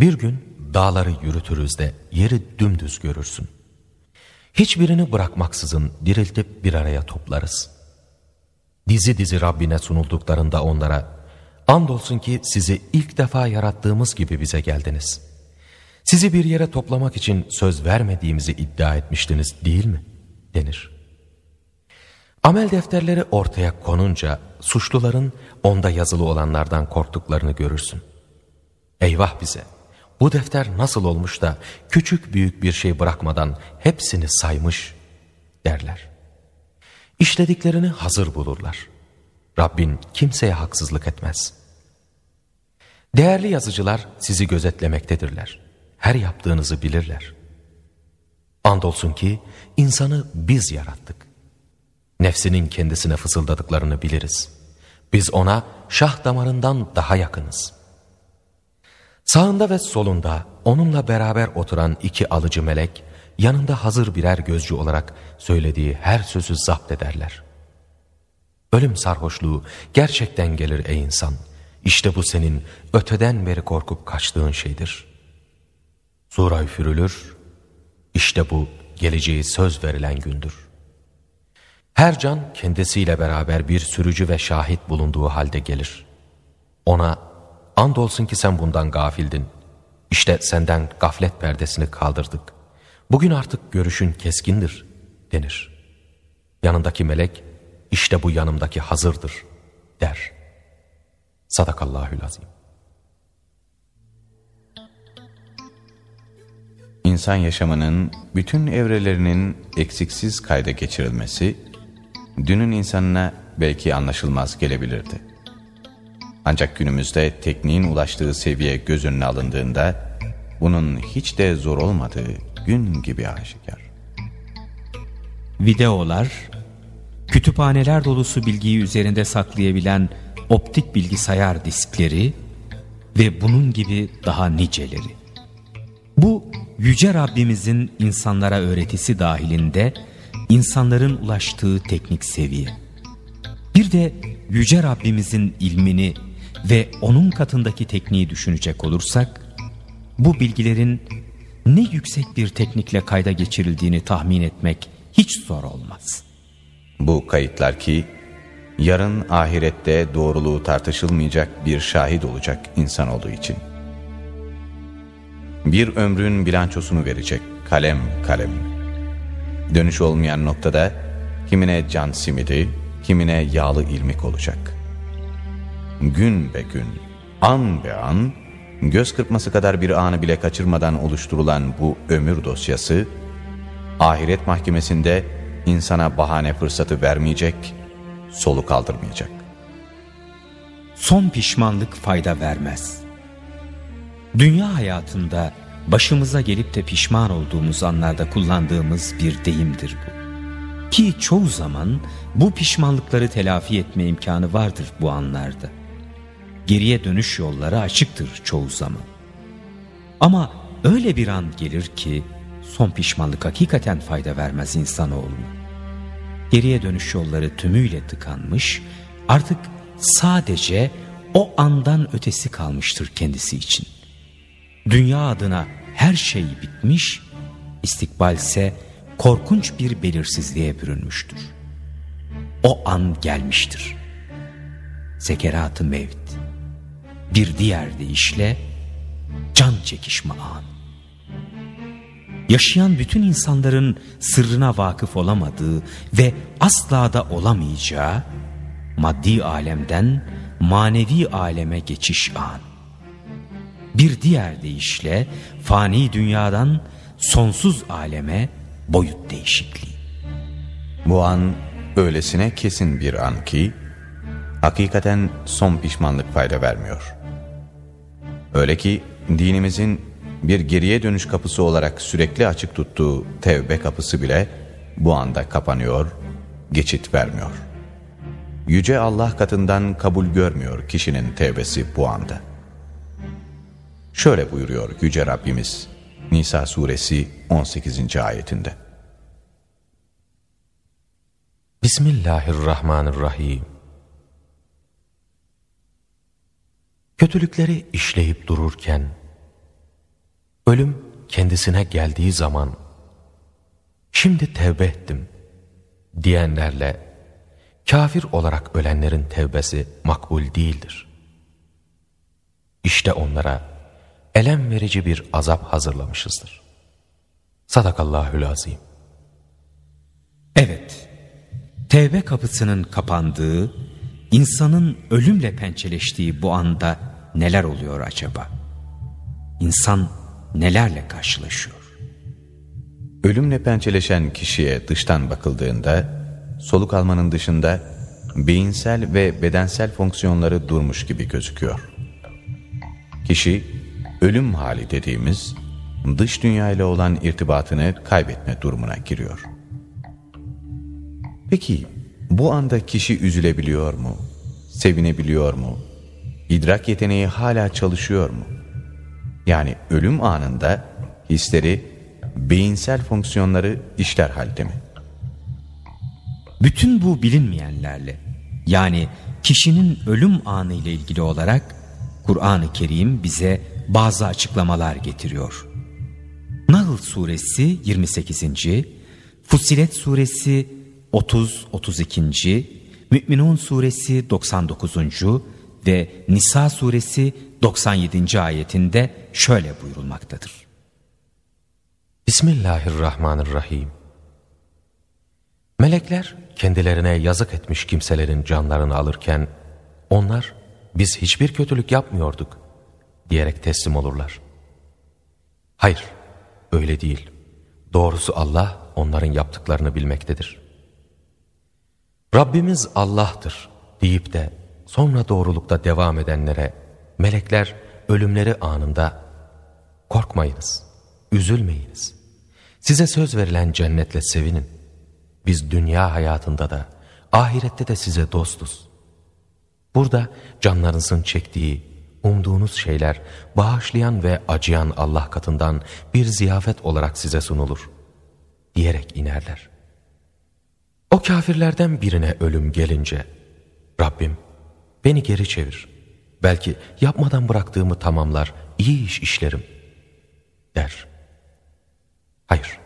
Bir gün dağları yürütürüz de yeri dümdüz görürsün. Hiçbirini bırakmaksızın diriltip bir araya toplarız. Dizi dizi Rabbine sunulduklarında onlara, andolsun ki sizi ilk defa yarattığımız gibi bize geldiniz. Sizi bir yere toplamak için söz vermediğimizi iddia etmiştiniz değil mi? denir. Amel defterleri ortaya konunca suçluların onda yazılı olanlardan korktuklarını görürsün. Eyvah bize! Bu defter nasıl olmuş da küçük büyük bir şey bırakmadan hepsini saymış derler. İşlediklerini hazır bulurlar. Rabbin kimseye haksızlık etmez. Değerli yazıcılar sizi gözetlemektedirler. Her yaptığınızı bilirler. Andolsun ki insanı biz yarattık. Nefsinin kendisine fısıldadıklarını biliriz. Biz ona şah damarından daha yakınız. Sağında ve solunda onunla beraber oturan iki alıcı melek, yanında hazır birer gözcü olarak söylediği her sözü zapt ederler. Ölüm sarhoşluğu gerçekten gelir ey insan. İşte bu senin öteden beri korkup kaçtığın şeydir. Sura üfürülür, işte bu geleceği söz verilen gündür. Her can kendisiyle beraber bir sürücü ve şahit bulunduğu halde gelir. Ona andolsun ki sen bundan gafildin. İşte senden gaflet perdesini kaldırdık. Bugün artık görüşün keskindir denir. Yanındaki melek işte bu yanımdaki hazırdır der. Sadakallahül azim. İnsan yaşamının bütün evrelerinin eksiksiz kayda geçirilmesi, dünün insanına belki anlaşılmaz gelebilirdi. Ancak günümüzde tekniğin ulaştığı seviye göz önüne alındığında, bunun hiç de zor olmadığı gün gibi aşikar. Videolar, kütüphaneler dolusu bilgiyi üzerinde saklayabilen optik bilgisayar diskleri ve bunun gibi daha niceleri. Bu Yüce Rabbimizin insanlara öğretisi dahilinde insanların ulaştığı teknik seviye. Bir de Yüce Rabbimizin ilmini ve onun katındaki tekniği düşünecek olursak, bu bilgilerin ne yüksek bir teknikle kayda geçirildiğini tahmin etmek hiç zor olmaz. Bu kayıtlar ki, yarın ahirette doğruluğu tartışılmayacak bir şahit olacak insan olduğu için. Bir ömrün bilançosunu verecek kalem kalem. Dönüş olmayan noktada kimine can simidi, kimine yağlı ilmik olacak. Gün be gün, an be an, göz kırpması kadar bir anı bile kaçırmadan oluşturulan bu ömür dosyası, ahiret mahkemesinde insana bahane fırsatı vermeyecek, soluk kaldırmayacak. Son pişmanlık fayda vermez. Dünya hayatında başımıza gelip de pişman olduğumuz anlarda kullandığımız bir deyimdir bu. Ki çoğu zaman bu pişmanlıkları telafi etme imkanı vardır bu anlarda. Geriye dönüş yolları açıktır çoğu zaman. Ama öyle bir an gelir ki son pişmanlık hakikaten fayda vermez insanoğluna. Geriye dönüş yolları tümüyle tıkanmış, artık sadece o andan ötesi kalmıştır kendisi için. Dünya adına her şey bitmiş, istikbalse korkunç bir belirsizliğe bürünmüştür. O an gelmiştir. Sekerat-ı mevt. Bir diğer deyişle can çekişme an. Yaşayan bütün insanların sırrına vakıf olamadığı ve asla da olamayacağı maddi alemden manevi aleme geçiş an. Bir diğer deyişle fani dünyadan sonsuz aleme boyut değişikliği. Bu an öylesine kesin bir an ki, hakikaten son pişmanlık fayda vermiyor. Öyle ki dinimizin bir geriye dönüş kapısı olarak sürekli açık tuttuğu tevbe kapısı bile bu anda kapanıyor, geçit vermiyor. Yüce Allah katından kabul görmüyor kişinin tevbesi bu anda. Şöyle buyuruyor Yüce Rabbimiz Nisa suresi 18. ayetinde. Bismillahirrahmanirrahim. Kötülükleri işleyip dururken, ölüm kendisine geldiği zaman, şimdi tevbe ettim diyenlerle, kafir olarak ölenlerin tevbesi makbul değildir. İşte onlara, elem verici bir azap hazırlamışızdır. Sadakallahül azim. Evet, tevbe kapısının kapandığı, insanın ölümle pençeleştiği bu anda neler oluyor acaba? İnsan nelerle karşılaşıyor? Ölümle pençeleşen kişiye dıştan bakıldığında, soluk almanın dışında beyinsel ve bedensel fonksiyonları durmuş gibi gözüküyor. Kişi ölüm hali dediğimiz dış dünya ile olan irtibatını kaybetme durumuna giriyor. Peki bu anda kişi üzülebiliyor mu? Sevinebiliyor mu? İdrak yeteneği hala çalışıyor mu? Yani ölüm anında hisleri, beyinsel fonksiyonları işler halde mi? Bütün bu bilinmeyenlerle yani kişinin ölüm anı ile ilgili olarak Kur'an-ı Kerim bize bazı açıklamalar getiriyor. Nahl suresi 28. Fusilet suresi 30-32. Mü'minun suresi 99. ve Nisa suresi 97. ayetinde şöyle buyurulmaktadır. Bismillahirrahmanirrahim. Melekler kendilerine yazık etmiş kimselerin canlarını alırken onlar biz hiçbir kötülük yapmıyorduk diyerek teslim olurlar. Hayır, öyle değil. Doğrusu Allah onların yaptıklarını bilmektedir. Rabbimiz Allah'tır deyip de sonra doğrulukta devam edenlere melekler ölümleri anında korkmayınız, üzülmeyiniz. Size söz verilen cennetle sevinin. Biz dünya hayatında da ahirette de size dostuz. Burada canlarınızın çektiği umduğunuz şeyler bağışlayan ve acıyan Allah katından bir ziyafet olarak size sunulur diyerek inerler. O kafirlerden birine ölüm gelince Rabbim beni geri çevir. Belki yapmadan bıraktığımı tamamlar, iyi iş işlerim der. Hayır,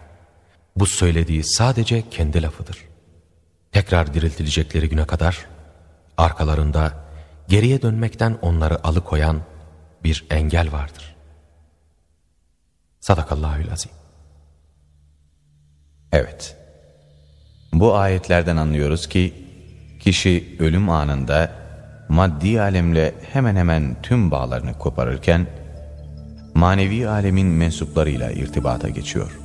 bu söylediği sadece kendi lafıdır. Tekrar diriltilecekleri güne kadar arkalarında geriye dönmekten onları alıkoyan bir engel vardır. Sadakallahül azim. Evet. Bu ayetlerden anlıyoruz ki kişi ölüm anında maddi alemle hemen hemen tüm bağlarını koparırken manevi alemin mensuplarıyla irtibata geçiyor.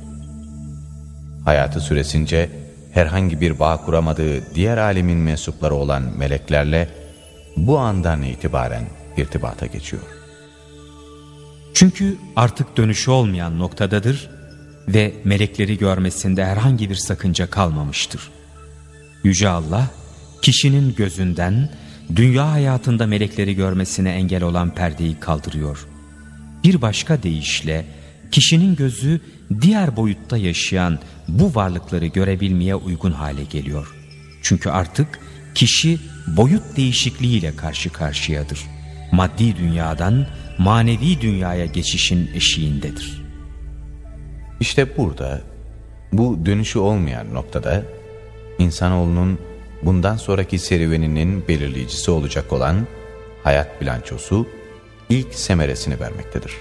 Hayatı süresince herhangi bir bağ kuramadığı diğer alemin mensupları olan meleklerle bu andan itibaren irtibata geçiyor. Çünkü artık dönüşü olmayan noktadadır ve melekleri görmesinde herhangi bir sakınca kalmamıştır. Yüce Allah, kişinin gözünden dünya hayatında melekleri görmesine engel olan perdeyi kaldırıyor. Bir başka deyişle kişinin gözü diğer boyutta yaşayan bu varlıkları görebilmeye uygun hale geliyor. Çünkü artık kişi boyut değişikliğiyle karşı karşıyadır. Maddi dünyadan manevi dünyaya geçişin eşiğindedir. İşte burada bu dönüşü olmayan noktada insanoğlunun bundan sonraki serüveninin belirleyicisi olacak olan hayat bilançosu ilk semeresini vermektedir.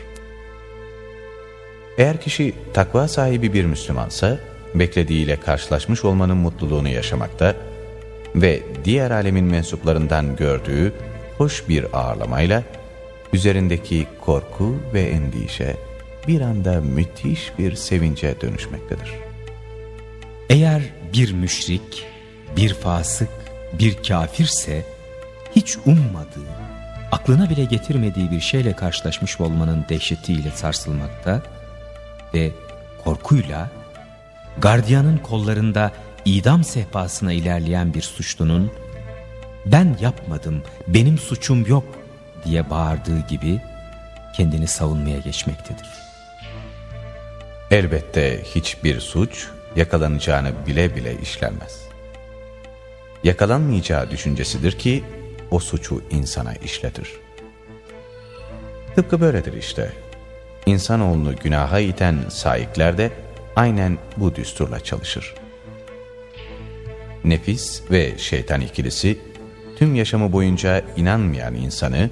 Eğer kişi takva sahibi bir Müslümansa, beklediğiyle karşılaşmış olmanın mutluluğunu yaşamakta ve diğer alemin mensuplarından gördüğü hoş bir ağırlamayla üzerindeki korku ve endişe bir anda müthiş bir sevince dönüşmektedir. Eğer bir müşrik, bir fasık, bir kafirse hiç ummadığı, aklına bile getirmediği bir şeyle karşılaşmış olmanın dehşetiyle sarsılmakta ve korkuyla gardiyanın kollarında idam sehpasına ilerleyen bir suçlunun ben yapmadım, benim suçum yok diye bağırdığı gibi kendini savunmaya geçmektedir. Elbette hiçbir suç yakalanacağını bile bile işlenmez. Yakalanmayacağı düşüncesidir ki o suçu insana işletir. Tıpkı böyledir işte. İnsanoğlunu günaha iten sahipler de aynen bu düsturla çalışır. Nefis ve şeytan ikilisi tüm yaşamı boyunca inanmayan insanı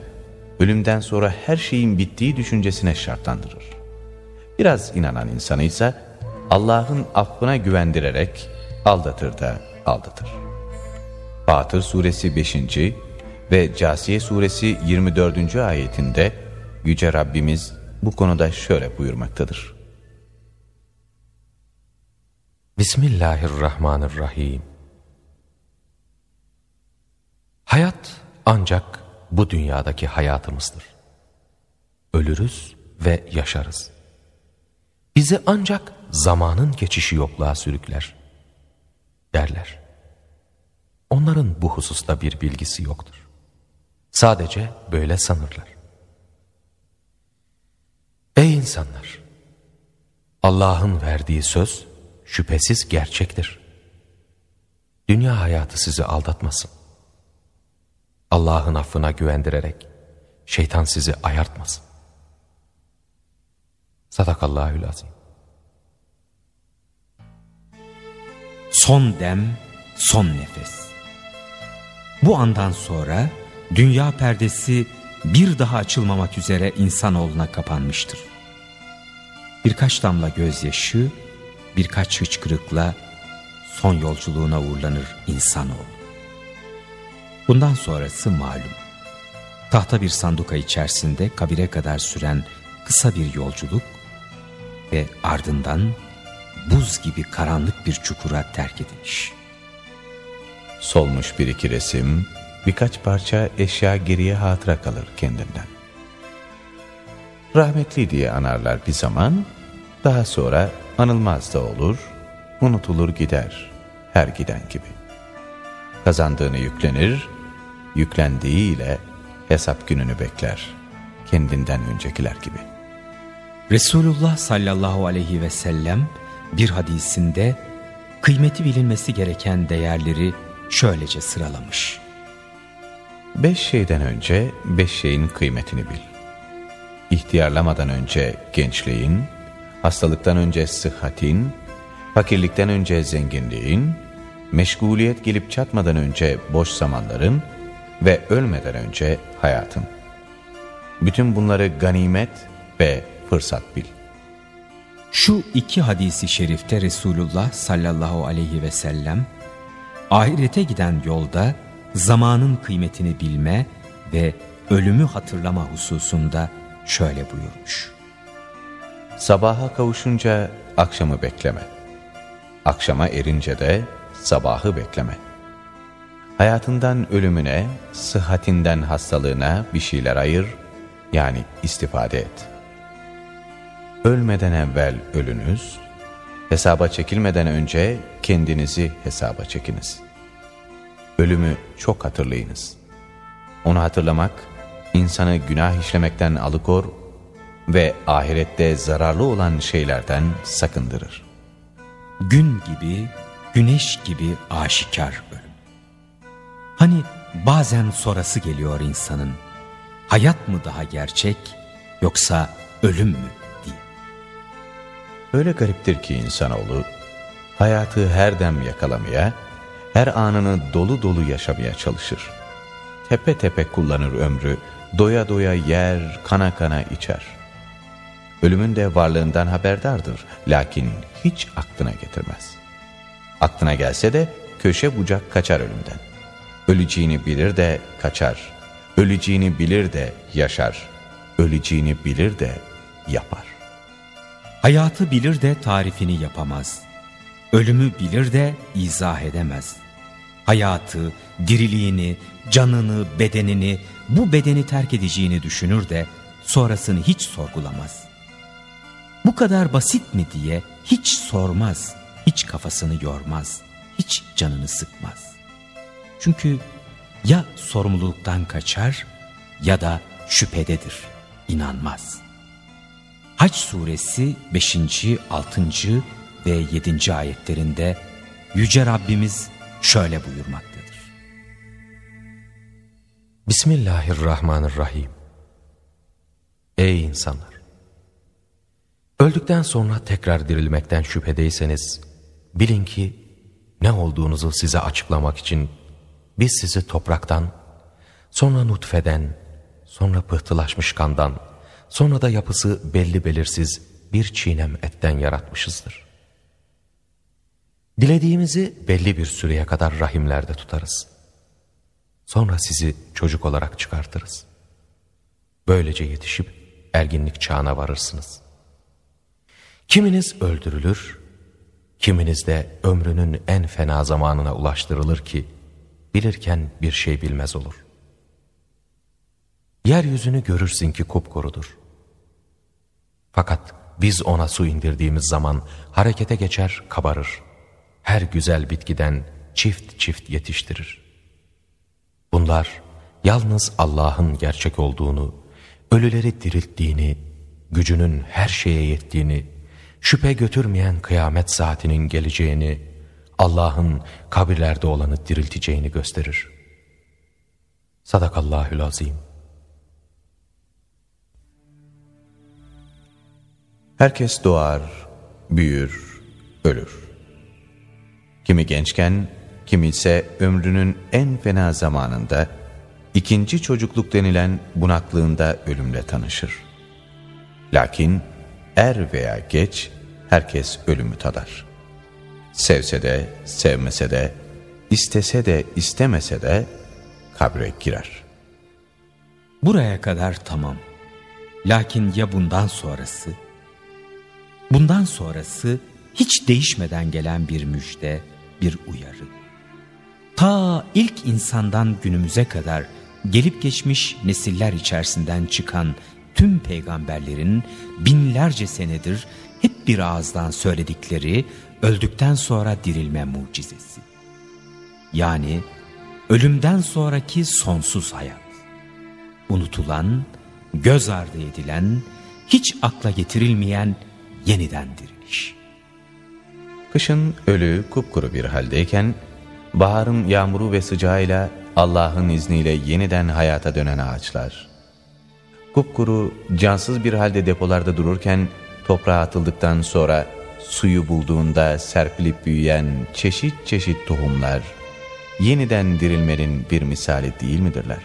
ölümden sonra her şeyin bittiği düşüncesine şartlandırır. Biraz inanan insanı ise Allah'ın affına güvendirerek aldatır da aldatır. Fatır suresi 5. ve Casiye suresi 24. ayetinde Yüce Rabbimiz bu konuda şöyle buyurmaktadır. Bismillahirrahmanirrahim. Hayat ancak bu dünyadaki hayatımızdır. Ölürüz ve yaşarız. Bizi ancak zamanın geçişi yokluğa sürükler, derler. Onların bu hususta bir bilgisi yoktur. Sadece böyle sanırlar. Ey insanlar! Allah'ın verdiği söz şüphesiz gerçektir. Dünya hayatı sizi aldatmasın. Allah'ın affına güvendirerek şeytan sizi ayartmasın. Sadakallahül azim. Son dem, son nefes. Bu andan sonra dünya perdesi bir daha açılmamak üzere insanoğluna kapanmıştır. Birkaç damla gözyaşı, birkaç hıçkırıkla son yolculuğuna uğurlanır insanoğlu. Bundan sonrası malum. Tahta bir sanduka içerisinde kabire kadar süren kısa bir yolculuk ve ardından buz gibi karanlık bir çukura terk ediliş. Solmuş bir iki resim, birkaç parça eşya geriye hatıra kalır kendinden. Rahmetli diye anarlar bir zaman, daha sonra anılmaz da olur, unutulur gider her giden gibi. Kazandığını yüklenir, yüklendiğiyle hesap gününü bekler, kendinden öncekiler gibi. Resulullah sallallahu aleyhi ve sellem bir hadisinde kıymeti bilinmesi gereken değerleri şöylece sıralamış. Beş şeyden önce beş şeyin kıymetini bil. İhtiyarlamadan önce gençliğin, hastalıktan önce sıhhatin, fakirlikten önce zenginliğin, meşguliyet gelip çatmadan önce boş zamanların ve ölmeden önce hayatın. Bütün bunları ganimet ve fırsat bil. Şu iki hadisi şerifte Resulullah sallallahu aleyhi ve sellem ahirete giden yolda zamanın kıymetini bilme ve ölümü hatırlama hususunda şöyle buyurmuş. Sabaha kavuşunca akşamı bekleme. Akşama erince de sabahı bekleme. Hayatından ölümüne, sıhhatinden hastalığına bir şeyler ayır, yani istifade et. Ölmeden evvel ölünüz, hesaba çekilmeden önce kendinizi hesaba çekiniz. Ölümü çok hatırlayınız. Onu hatırlamak, insanı günah işlemekten alıkor ve ahirette zararlı olan şeylerden sakındırır. Gün gibi, güneş gibi aşikar ölüm. Hani bazen sorası geliyor insanın, hayat mı daha gerçek yoksa ölüm mü. Öyle gariptir ki insanoğlu, hayatı her dem yakalamaya, her anını dolu dolu yaşamaya çalışır. Tepe tepe kullanır ömrü, doya doya yer, kana kana içer. Ölümün de varlığından haberdardır, lakin hiç aklına getirmez. Aklına gelse de köşe bucak kaçar ölümden. Öleceğini bilir de kaçar. Öleceğini bilir de yaşar. Öleceğini bilir de yapar. Hayatı bilir de tarifini yapamaz. Ölümü bilir de izah edemez. Hayatı, diriliğini, canını, bedenini, bu bedeni terk edeceğini düşünür de sonrasını hiç sorgulamaz. Bu kadar basit mi diye hiç sormaz, hiç kafasını yormaz, hiç canını sıkmaz. Çünkü ya sorumluluktan kaçar ya da şüphededir, inanmaz. Haç suresi 5. 6. ve 7. ayetlerinde Yüce Rabbimiz şöyle buyurmaktadır. Bismillahirrahmanirrahim. Ey insanlar! Öldükten sonra tekrar dirilmekten şüphedeyseniz, bilin ki ne olduğunuzu size açıklamak için biz sizi topraktan, sonra nutfeden, sonra pıhtılaşmış kandan, sonra da yapısı belli belirsiz bir çiğnem etten yaratmışızdır. Dilediğimizi belli bir süreye kadar rahimlerde tutarız. Sonra sizi çocuk olarak çıkartırız. Böylece yetişip erginlik çağına varırsınız. Kiminiz öldürülür, kiminiz de ömrünün en fena zamanına ulaştırılır ki, bilirken bir şey bilmez olur. Yeryüzünü görürsün ki kupkurudur. Fakat biz ona su indirdiğimiz zaman harekete geçer, kabarır. Her güzel bitkiden çift çift yetiştirir. Bunlar yalnız Allah'ın gerçek olduğunu, ölüleri dirilttiğini, gücünün her şeye yettiğini, şüphe götürmeyen kıyamet saatinin geleceğini, Allah'ın kabirlerde olanı dirilteceğini gösterir. Sadakallahül Herkes doğar, büyür, ölür. Kimi gençken, kimi ise ömrünün en fena zamanında, ikinci çocukluk denilen bunaklığında ölümle tanışır. Lakin er veya geç herkes ölümü tadar. Sevse de, sevmese de, istese de, istemese de kabre girer. Buraya kadar tamam. Lakin ya bundan sonrası? Bundan sonrası hiç değişmeden gelen bir müjde, bir uyarı. Ta ilk insandan günümüze kadar gelip geçmiş nesiller içerisinden çıkan tüm peygamberlerin binlerce senedir hep bir ağızdan söyledikleri öldükten sonra dirilme mucizesi. Yani ölümden sonraki sonsuz hayat. Unutulan, göz ardı edilen, hiç akla getirilmeyen yeniden diriliş. Kışın ölü kupkuru bir haldeyken, baharın yağmuru ve sıcağıyla Allah'ın izniyle yeniden hayata dönen ağaçlar. Kupkuru, cansız bir halde depolarda dururken, toprağa atıldıktan sonra suyu bulduğunda serpilip büyüyen çeşit çeşit tohumlar, yeniden dirilmenin bir misali değil midirler?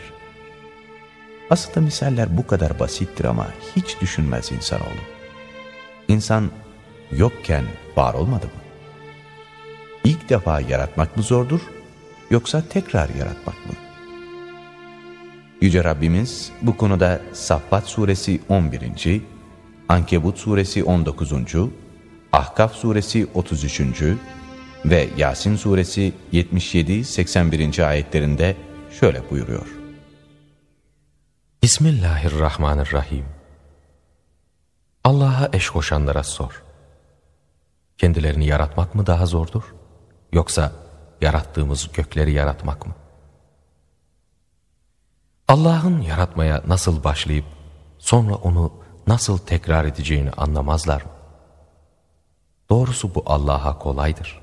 Aslında misaller bu kadar basittir ama hiç düşünmez insanoğlu. İnsan yokken var olmadı mı? İlk defa yaratmak mı zordur yoksa tekrar yaratmak mı? Yüce Rabbimiz bu konuda Saffat suresi 11. Ankebut suresi 19. Ahkaf suresi 33. ve Yasin suresi 77-81. ayetlerinde şöyle buyuruyor. Bismillahirrahmanirrahim. Allah'a eş koşanlara sor. Kendilerini yaratmak mı daha zordur? Yoksa yarattığımız gökleri yaratmak mı? Allah'ın yaratmaya nasıl başlayıp sonra onu nasıl tekrar edeceğini anlamazlar mı? Doğrusu bu Allah'a kolaydır.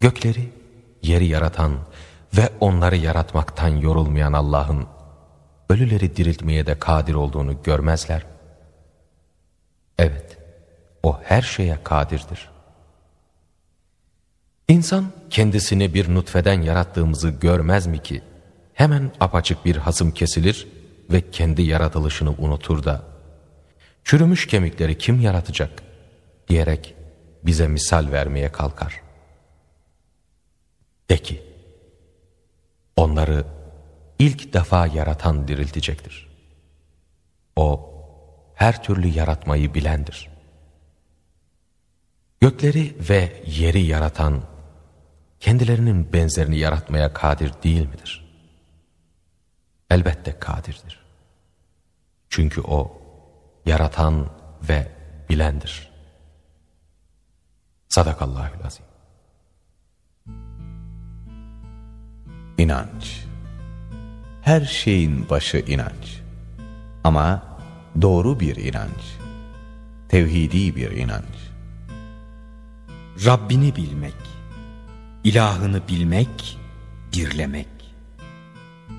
Gökleri, yeri yaratan ve onları yaratmaktan yorulmayan Allah'ın ölüleri diriltmeye de kadir olduğunu görmezler. Evet, o her şeye kadirdir. İnsan kendisini bir nutfeden yarattığımızı görmez mi ki hemen apaçık bir hasım kesilir ve kendi yaratılışını unutur da çürümüş kemikleri kim yaratacak diyerek bize misal vermeye kalkar. De ki, onları ilk defa yaratan diriltecektir. O, her türlü yaratmayı bilendir. Gökleri ve yeri yaratan, kendilerinin benzerini yaratmaya kadir değil midir? Elbette kadirdir. Çünkü O, yaratan ve bilendir. Sadakallahül azim. İnanç Her şeyin başı inanç. Ama doğru bir inanç. Tevhidi bir inanç. Rabbini bilmek, ilahını bilmek, birlemek.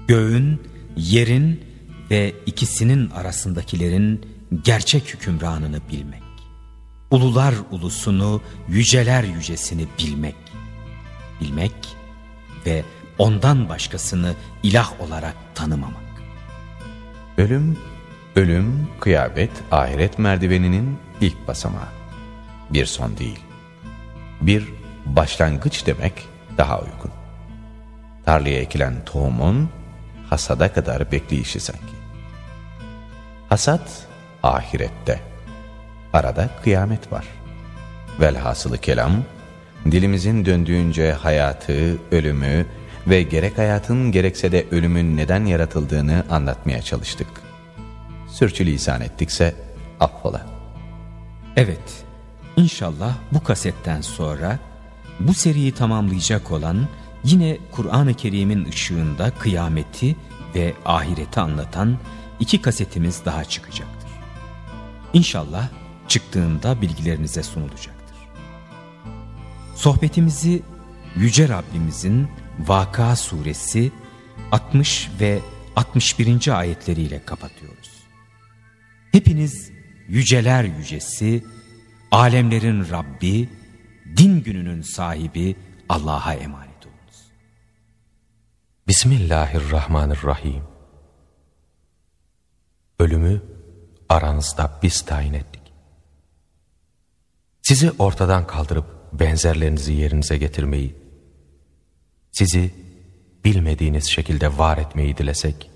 Göğün, yerin ve ikisinin arasındakilerin gerçek hükümranını bilmek. Ulular ulusunu, yüceler yücesini bilmek. Bilmek ve ondan başkasını ilah olarak tanımamak. Ölüm, ölüm, kıyamet, ahiret merdiveninin ilk basamağı. Bir son değil. Bir başlangıç demek daha uygun. Tarlaya ekilen tohumun hasada kadar bekleyişi sanki. Hasat ahirette. Arada kıyamet var. Velhasılı kelam, dilimizin döndüğünce hayatı, ölümü ve gerek hayatın gerekse de ölümün neden yaratıldığını anlatmaya çalıştık. Sürçülisan ettikse affola. Evet, inşallah bu kasetten sonra bu seriyi tamamlayacak olan yine Kur'an-ı Kerim'in ışığında kıyameti ve ahireti anlatan iki kasetimiz daha çıkacaktır. İnşallah çıktığında bilgilerinize sunulacaktır. Sohbetimizi Yüce Rabbimizin Vaka suresi 60 ve 61. ayetleriyle kapatıyoruz. Hepiniz yüceler yücesi, alemlerin Rabbi, din gününün sahibi Allah'a emanet olunuz. Bismillahirrahmanirrahim. Ölümü aranızda biz tayin ettik. Sizi ortadan kaldırıp benzerlerinizi yerinize getirmeyi, sizi bilmediğiniz şekilde var etmeyi dilesek,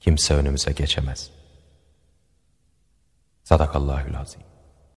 kimse önümüze geçemez. Sadakallahül azim.